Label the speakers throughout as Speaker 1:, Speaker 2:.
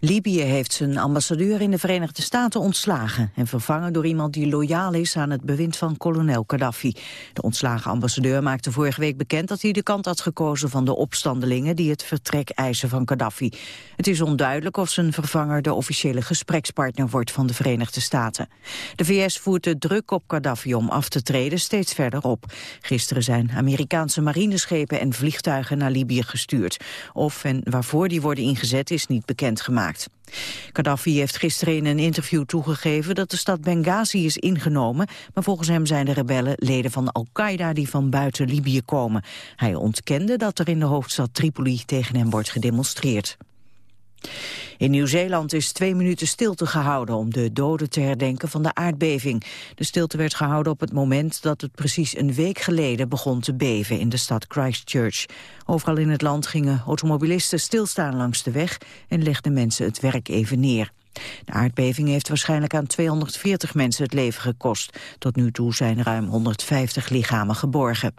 Speaker 1: Libië heeft zijn ambassadeur in de Verenigde Staten ontslagen... en vervangen door iemand die loyaal is aan het bewind van kolonel Gaddafi. De ontslagen ambassadeur maakte vorige week bekend... dat hij de kant had gekozen van de opstandelingen... die het vertrek eisen van Gaddafi. Het is onduidelijk of zijn vervanger de officiële gesprekspartner wordt... van de Verenigde Staten. De VS voert de druk op Gaddafi om af te treden steeds verder op. Gisteren zijn Amerikaanse marineschepen en vliegtuigen naar Libië gestuurd. Of en waarvoor die worden ingezet is niet bekend gemaakt. Gaddafi heeft gisteren in een interview toegegeven dat de stad Benghazi is ingenomen, maar volgens hem zijn de rebellen leden van Al-Qaeda die van buiten Libië komen. Hij ontkende dat er in de hoofdstad Tripoli tegen hem wordt gedemonstreerd. In Nieuw-Zeeland is twee minuten stilte gehouden om de doden te herdenken van de aardbeving. De stilte werd gehouden op het moment dat het precies een week geleden begon te beven in de stad Christchurch. Overal in het land gingen automobilisten stilstaan langs de weg en legden mensen het werk even neer. De aardbeving heeft waarschijnlijk aan 240 mensen het leven gekost. Tot nu toe zijn ruim 150 lichamen geborgen.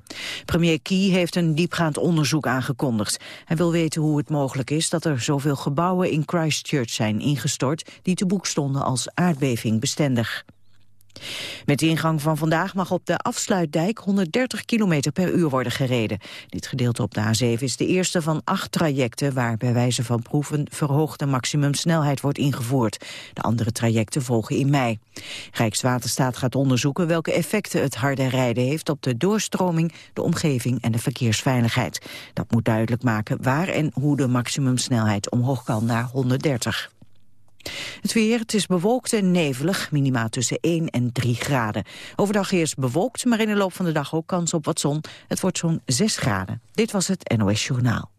Speaker 1: Premier Key heeft een diepgaand onderzoek aangekondigd. Hij wil weten hoe het mogelijk is dat er zoveel gebouwen in Christchurch zijn ingestort... die te boek stonden als aardbeving bestendig. Met de ingang van vandaag mag op de afsluitdijk 130 km per uur worden gereden. Dit gedeelte op de A7 is de eerste van acht trajecten... waar bij wijze van proeven verhoogde maximumsnelheid wordt ingevoerd. De andere trajecten volgen in mei. Rijkswaterstaat gaat onderzoeken welke effecten het harde rijden heeft... op de doorstroming, de omgeving en de verkeersveiligheid. Dat moet duidelijk maken waar en hoe de maximumsnelheid omhoog kan naar 130. Het weer, het is bewolkt en nevelig, minima tussen 1 en 3 graden. Overdag eerst bewolkt, maar in de loop van de dag ook kans op wat zon. Het wordt zo'n 6 graden. Dit was het NOS Journaal.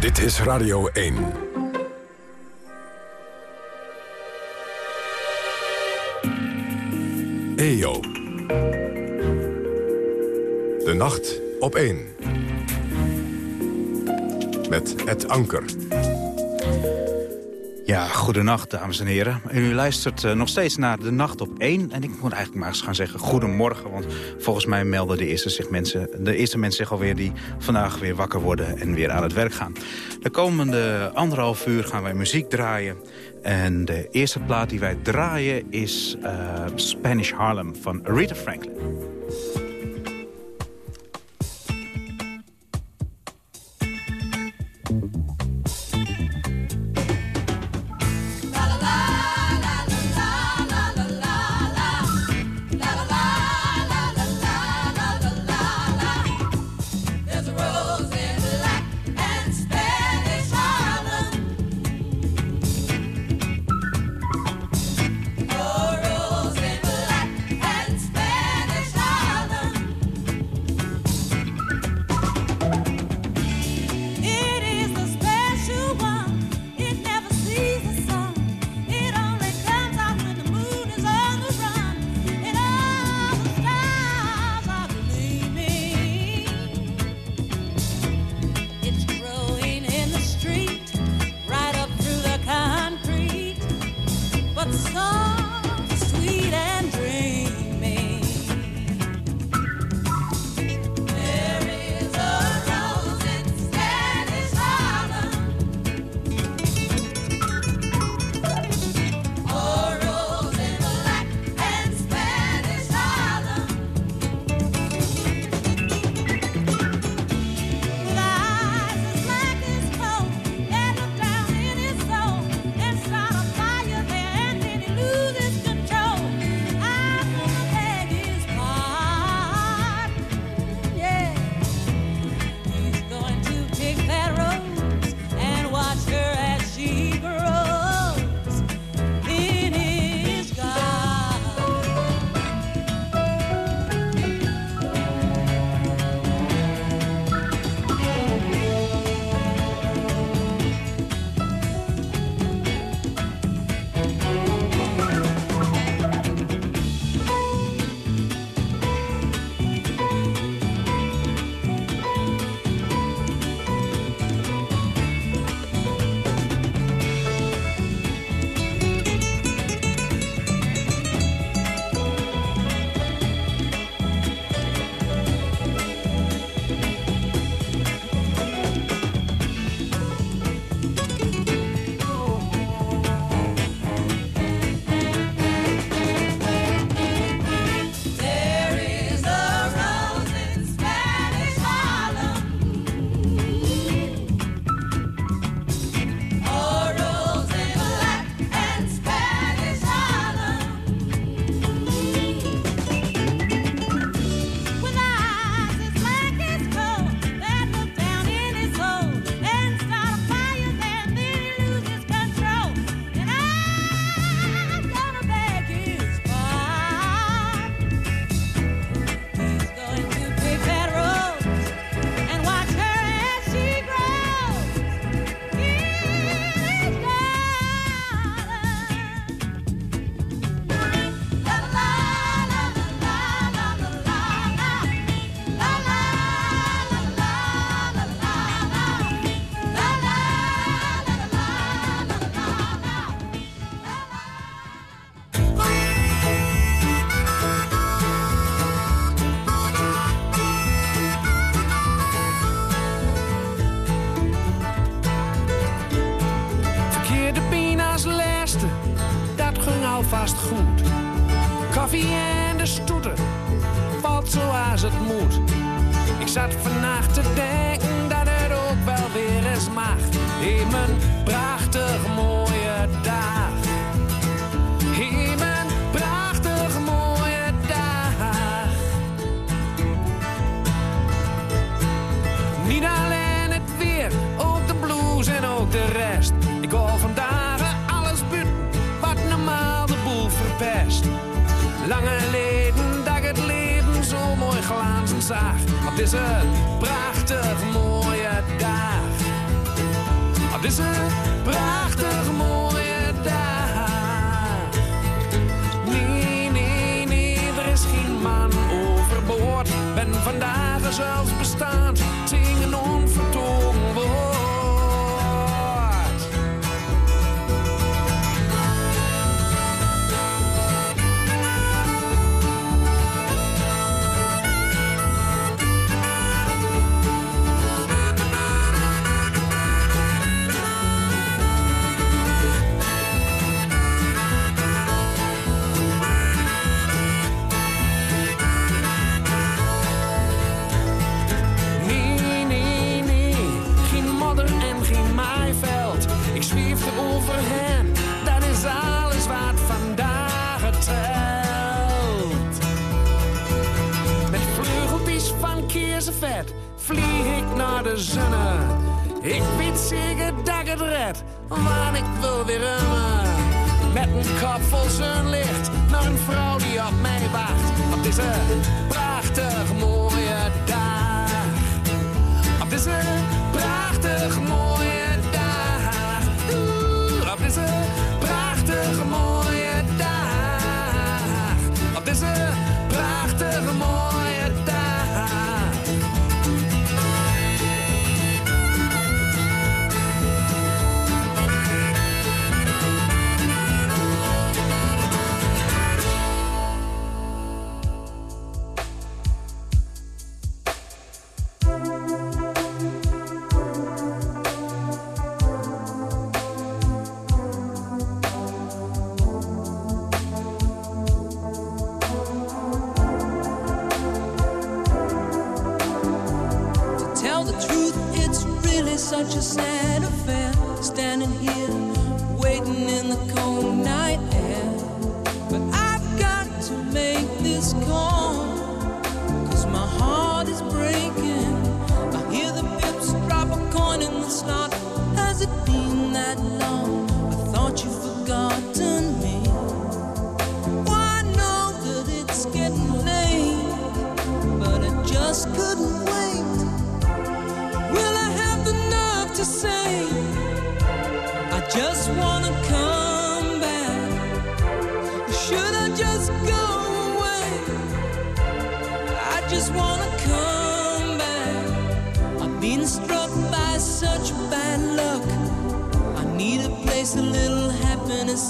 Speaker 2: Dit is Radio 1. EO. De nacht op 1 met het anker.
Speaker 3: Ja, goedenacht dames en heren. u luistert uh, nog steeds naar De Nacht op 1. En ik moet eigenlijk maar eens gaan zeggen goedemorgen. Want volgens mij melden de eerste, zich mensen, de eerste mensen zich alweer... die vandaag weer wakker worden en weer aan het werk gaan. De komende anderhalf uur gaan wij muziek draaien. En de eerste plaat die wij draaien is uh, Spanish Harlem van Rita Franklin.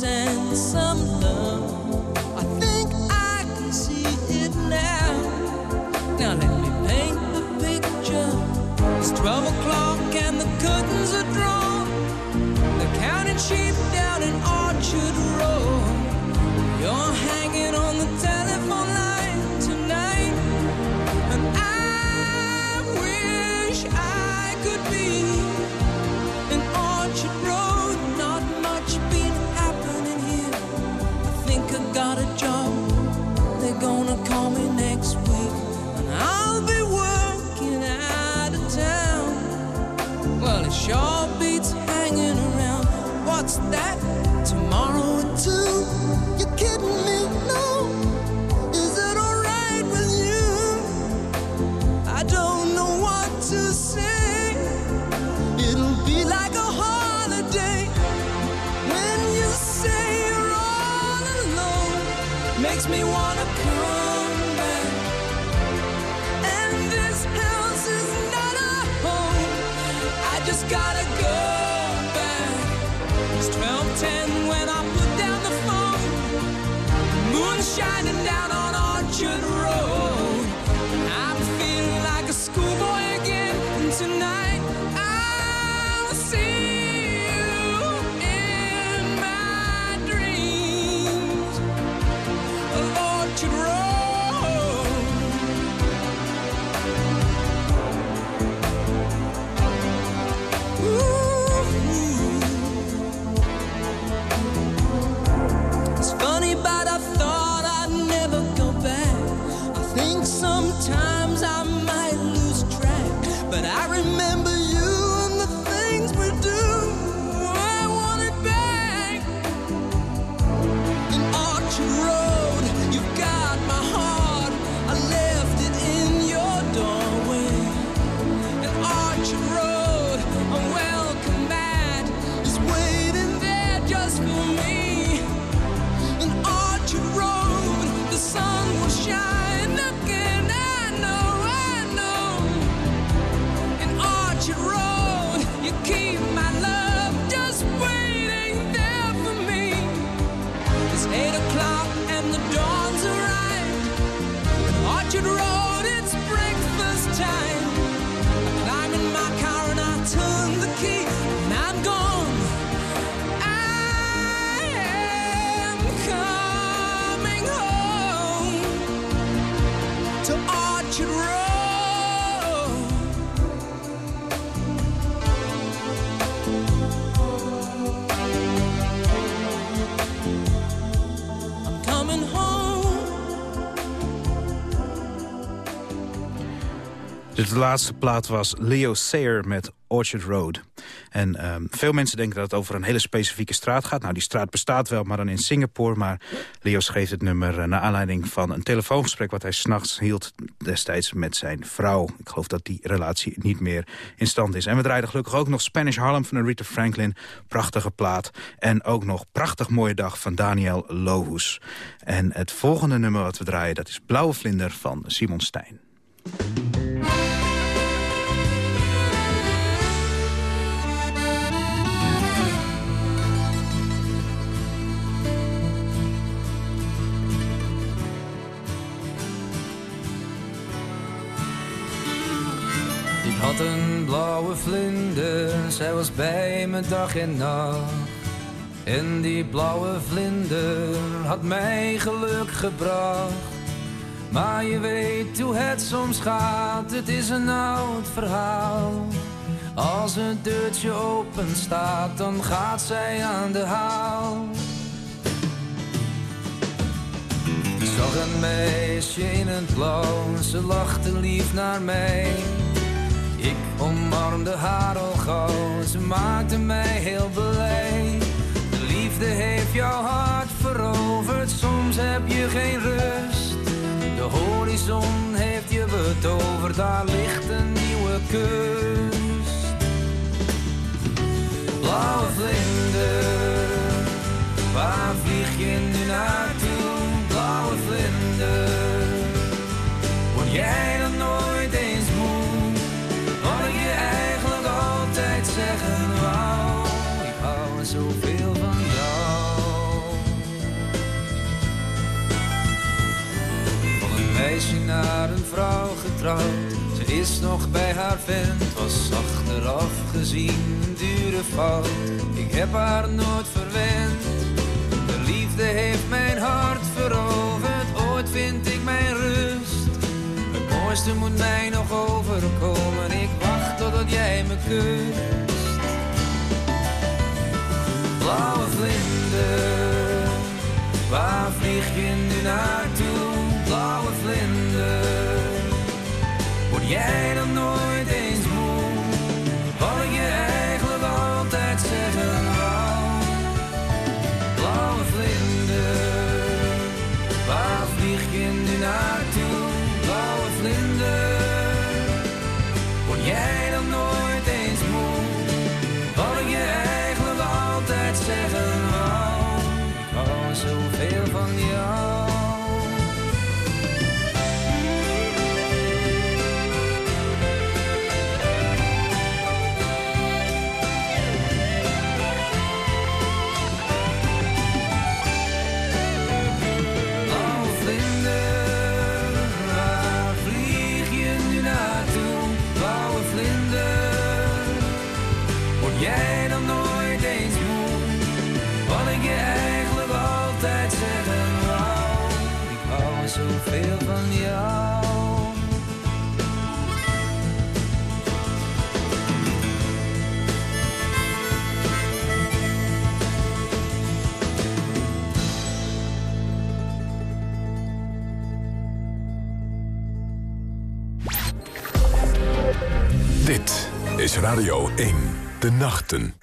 Speaker 4: some love. I think I can see it now. Now let me paint the picture. It's 12 o'clock and the curtains are
Speaker 3: de laatste plaat was Leo Sayer met Orchard Road. En ehm, veel mensen denken dat het over een hele specifieke straat gaat. Nou, die straat bestaat wel, maar dan in Singapore. Maar Leo schreef het nummer eh, naar aanleiding van een telefoongesprek... wat hij s'nachts hield destijds met zijn vrouw. Ik geloof dat die relatie niet meer in stand is. En we draaiden gelukkig ook nog Spanish Harlem van Aretha Franklin. Prachtige plaat. En ook nog Prachtig Mooie Dag van Daniel Lohus. En het volgende nummer wat we draaien, dat is Blauwe Vlinder van Simon Stein.
Speaker 5: Blauwe vlinder, zij was bij me dag en nacht. En die blauwe vlinder had mij geluk gebracht. Maar je weet hoe het soms gaat, het is een oud verhaal. Als het deurtje open staat, dan gaat zij aan de haal. Ik zag een meisje in het blauw, ze lachte lief naar mij. Ik omarmde haar al gauw, ze maakte mij heel blij. De liefde heeft jouw hart veroverd, soms heb je geen rust. De horizon heeft je betoverd, daar ligt een nieuwe kust. Blauwe vlinder, waar vlieg je nu naartoe? Blauwe vlinder, word jij naar een vrouw getrouwd, ze is nog bij haar vent, was achteraf gezien een dure fout. Ik heb haar nooit verwend, de liefde heeft mijn hart veroverd, ooit vind ik mijn rust. Het mooiste moet mij nog overkomen. Ik wacht totdat jij me kust. Blauwe vlinder, waar vlieg je nu naartoe? Blauwe vlinder, jij dan
Speaker 2: Radio 1. De nachten.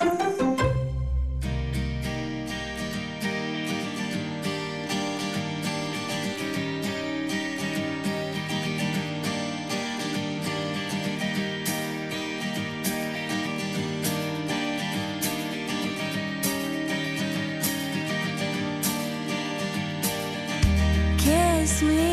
Speaker 6: Kiss me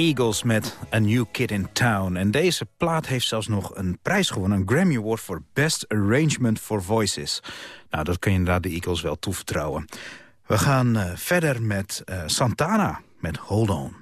Speaker 3: Eagles met A New Kid in Town. En deze plaat heeft zelfs nog een prijs gewonnen. Een Grammy Award voor Best Arrangement for Voices. Nou, dat kun je inderdaad de Eagles wel toevertrouwen. We gaan uh, verder met uh, Santana met Hold On.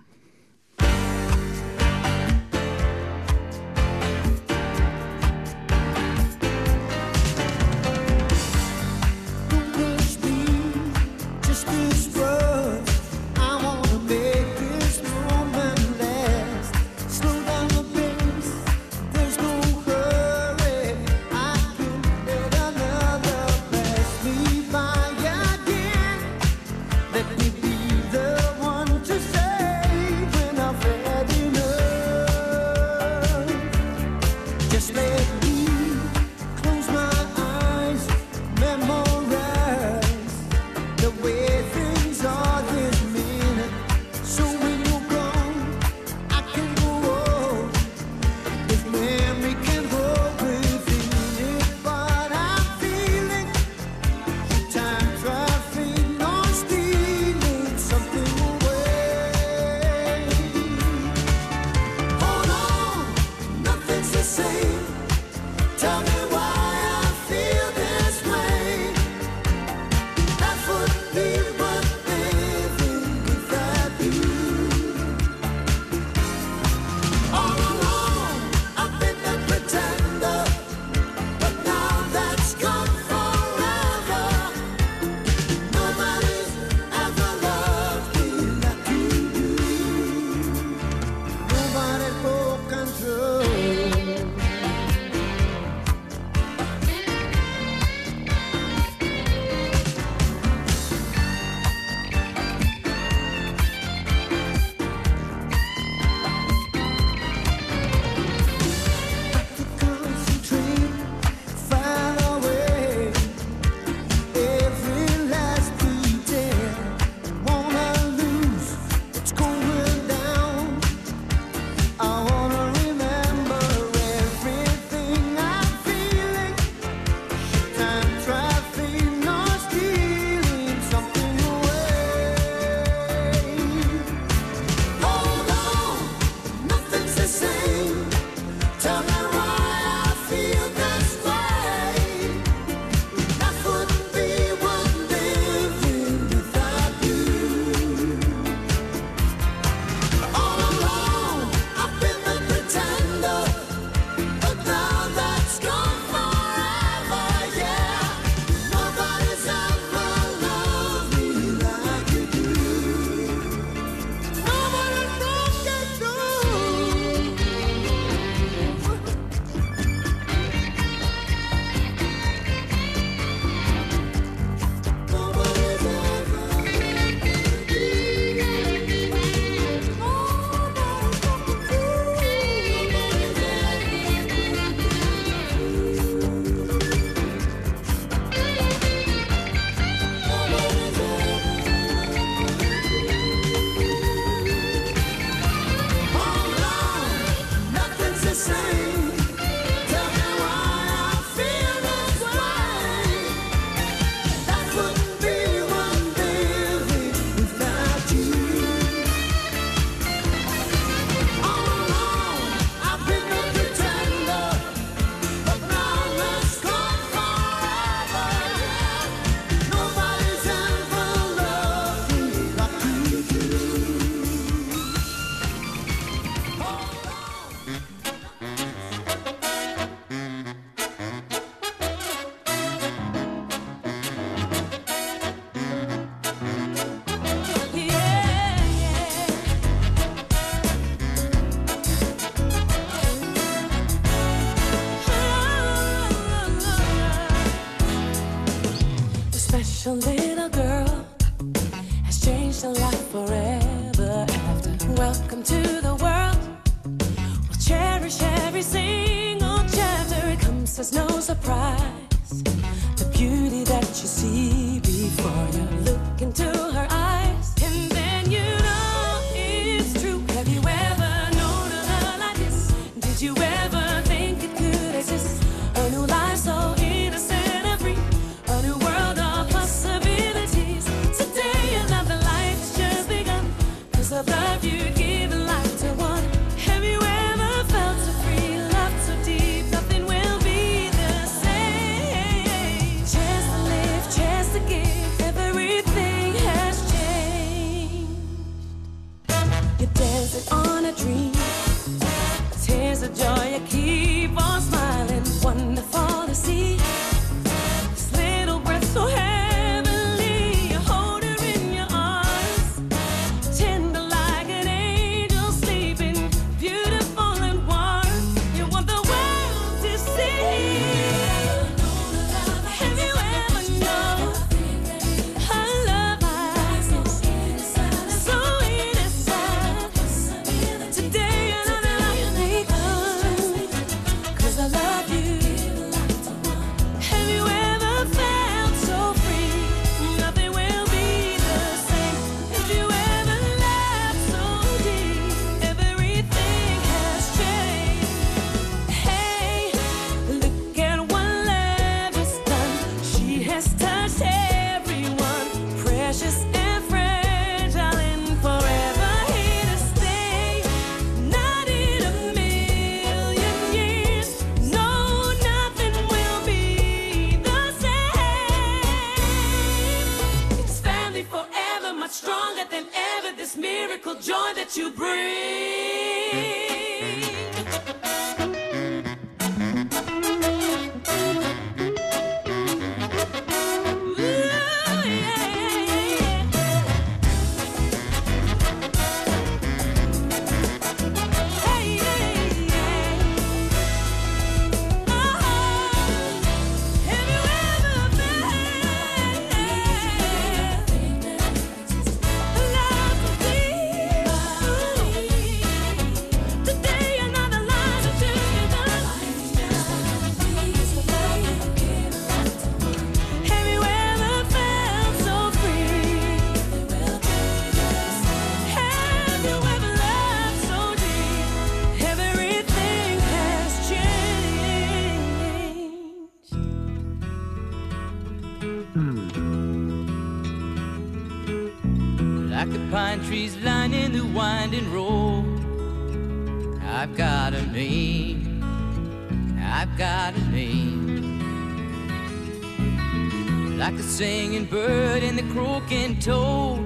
Speaker 7: Singing bird and the croaking toad.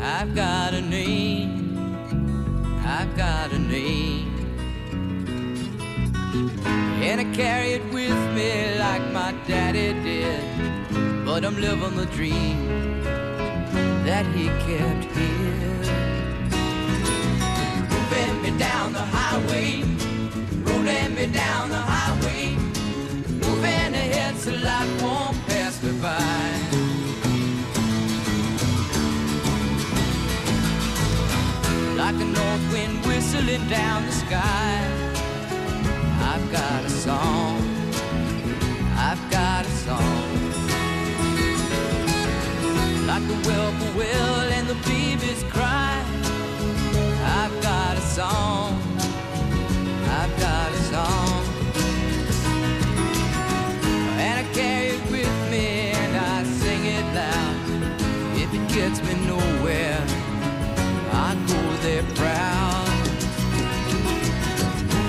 Speaker 7: I've got a name, I've got a name. And I carry it with me like my daddy did. But I'm living the dream that he kept here. Moving me down the highway, rolling me down the highway, moving ahead so life won't whistling down the sky. I've got a song. I've got a song. Like the whippoorwill and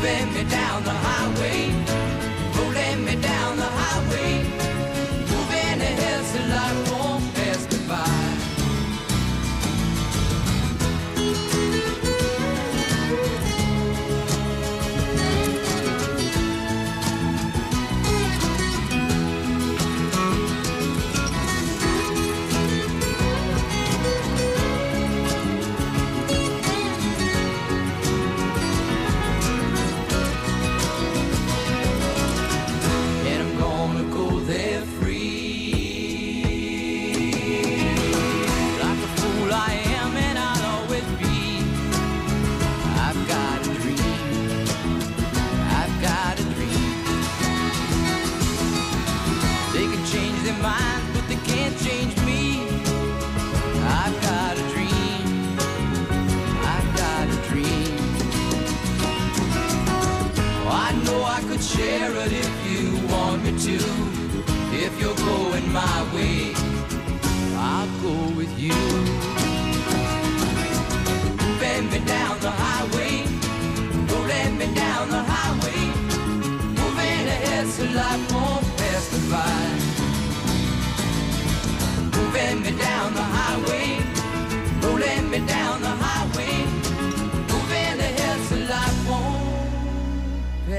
Speaker 7: moving me down the highway, rolling me down the highway, share it if you want me to. If you're going my way, I'll go with you. Bend me down the highway, rolling me down the highway, moving ahead so life won't pass me by. Moving me down the highway, rolling me down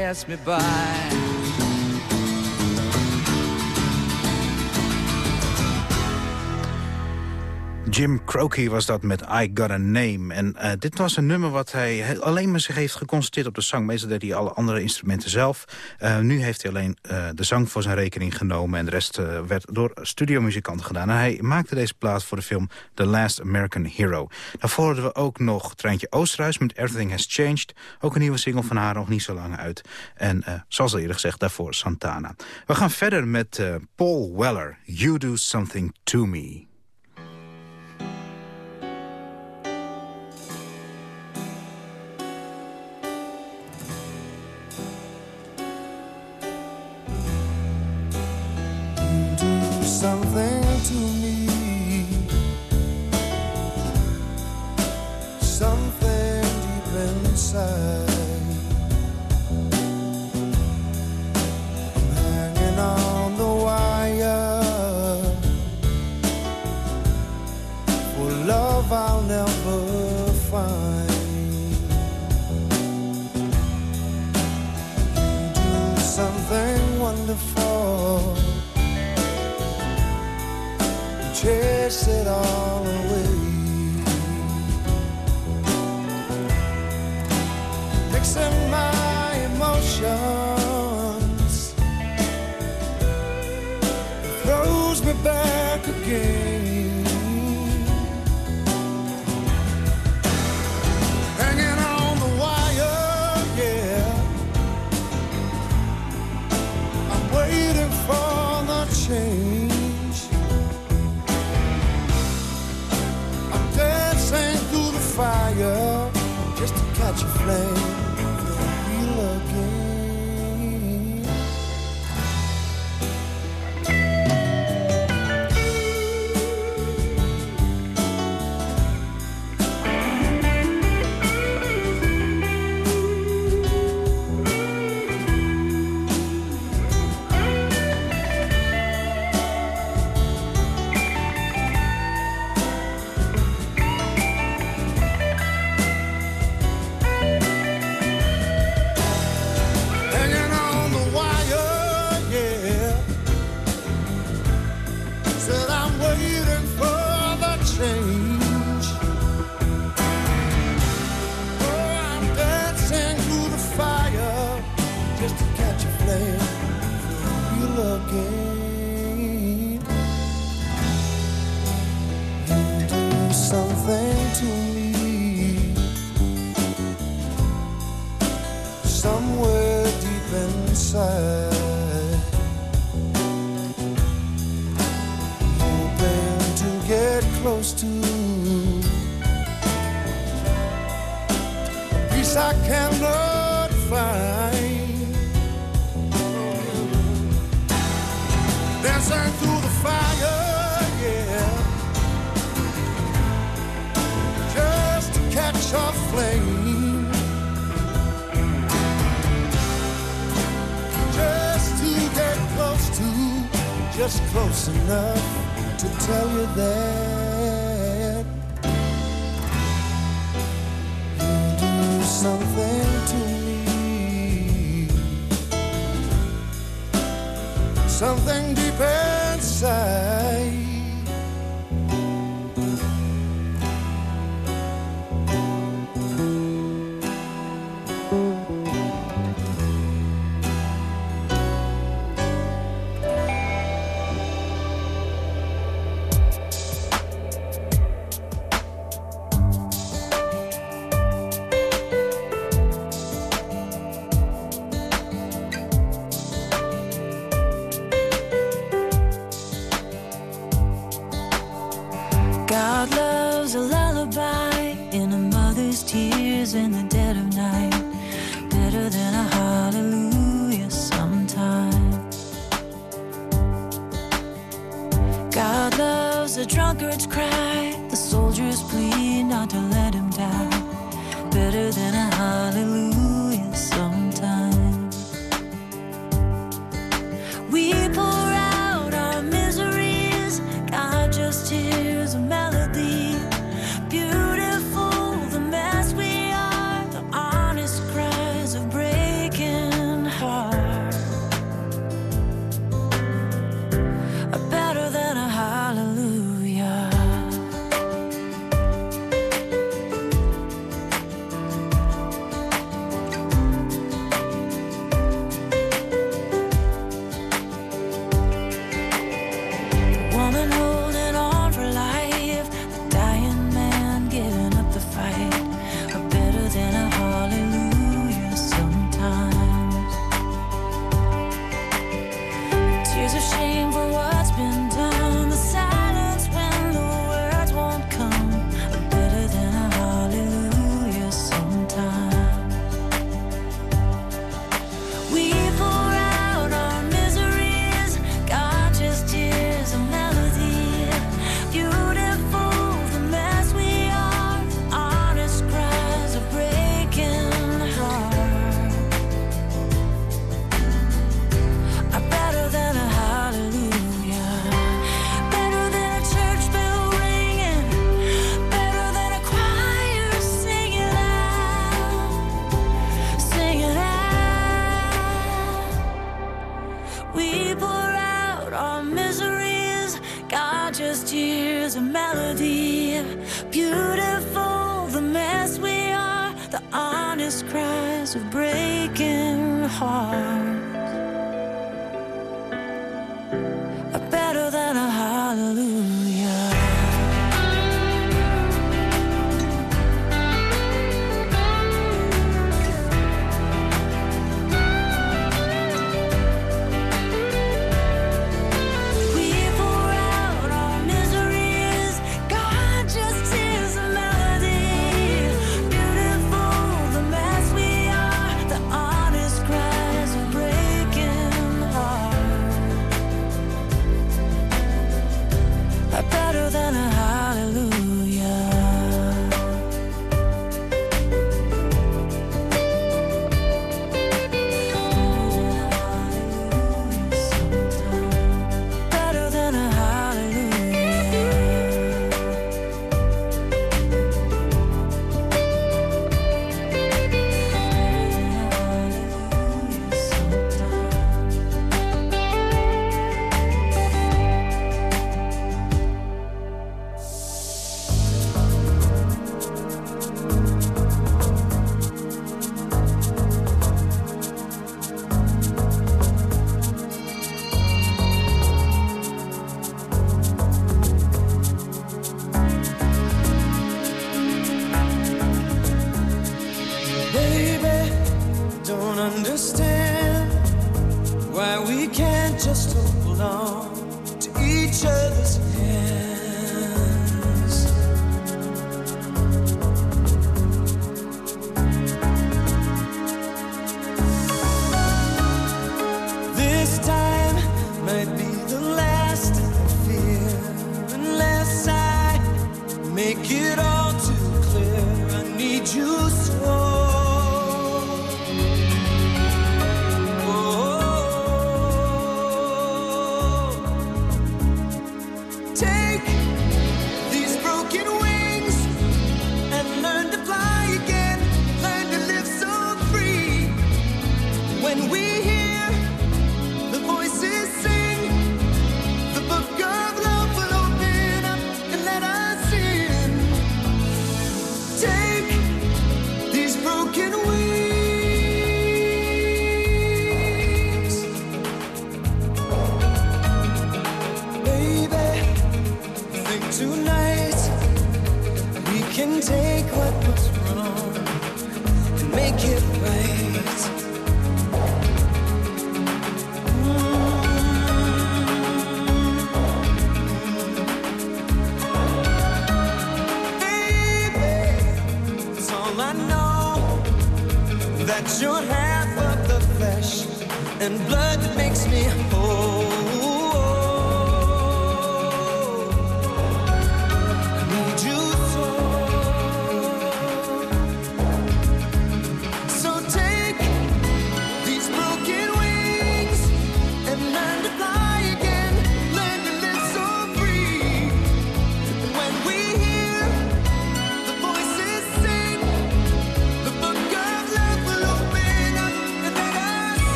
Speaker 7: pass me by.
Speaker 3: Jim Croce was dat met I Got A Name. En eh, dit was een nummer wat hij alleen maar zich heeft geconcentreerd op de zang. Meestal deed hij alle andere instrumenten zelf. Eh, nu heeft hij alleen eh, de zang voor zijn rekening genomen... en de rest werd door studiomuzikanten gedaan. En hij maakte deze plaat voor de film The Last American Hero. Daarvoor hadden we ook nog Treintje Oosterhuis met Everything Has Changed. Ook een nieuwe single van haar, nog niet zo lang uit. En zoals al eerder gezegd, daarvoor Santana. We gaan verder met Paul Weller, You Do Something To Me.
Speaker 4: understand why we can't just hold on.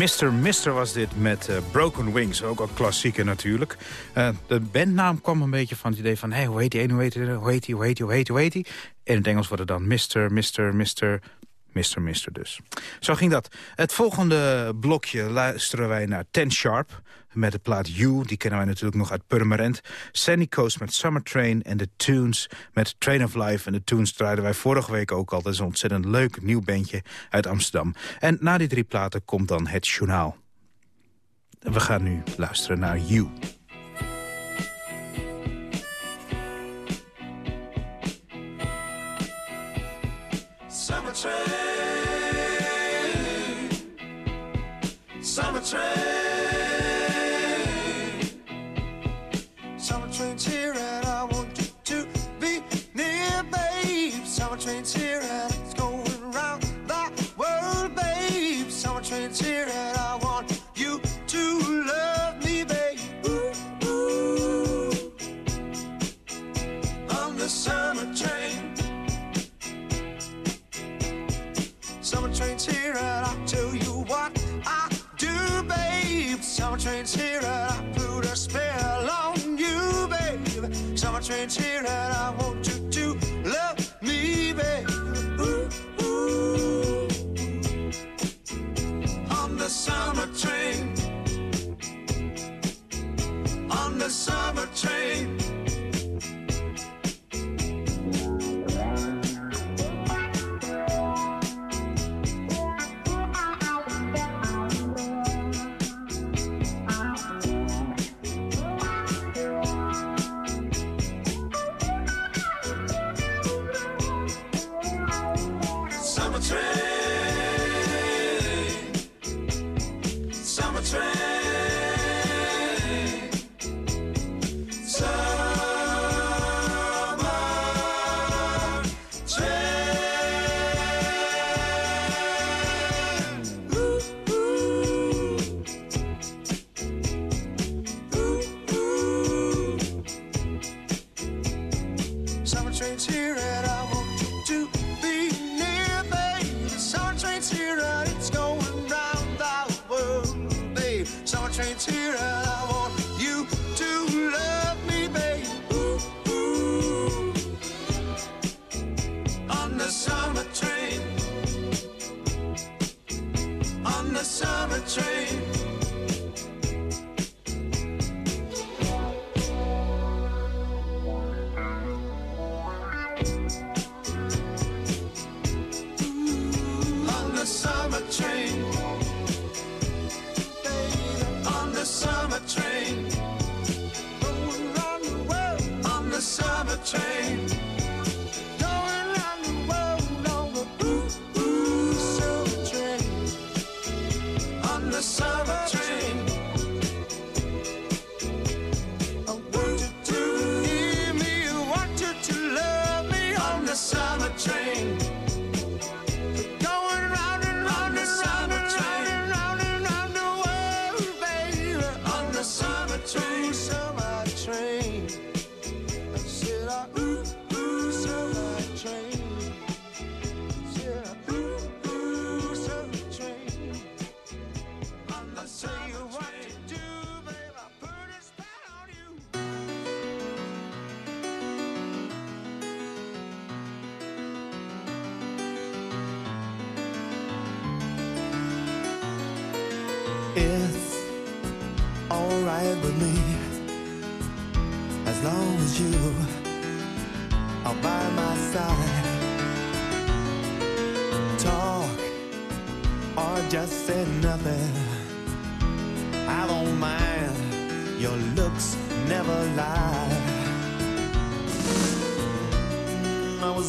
Speaker 3: Mr. Mister was dit met eh, Broken Wings, ook al klassieker natuurlijk. Eh, de bandnaam kwam een beetje van het idee van... Hey, hoe heet die, hoe heet die, hoe heet die, hoe heet die, hoe heet die? In het Engels wordt het dan Mr. Mr. Mr.
Speaker 4: Mister Mister dus. Zo ging dat. Het volgende blokje luisteren wij naar Ten Sharp met de plaat You. Die kennen wij natuurlijk nog uit Purmerend. Sandy Coast met Summer Train en de Tunes met Train of Life. En de Tunes draaiden wij vorige week ook al. Dat is een ontzettend leuk nieuw bandje uit Amsterdam. En na die drie platen komt dan het journaal. We gaan nu luisteren naar You.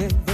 Speaker 6: again.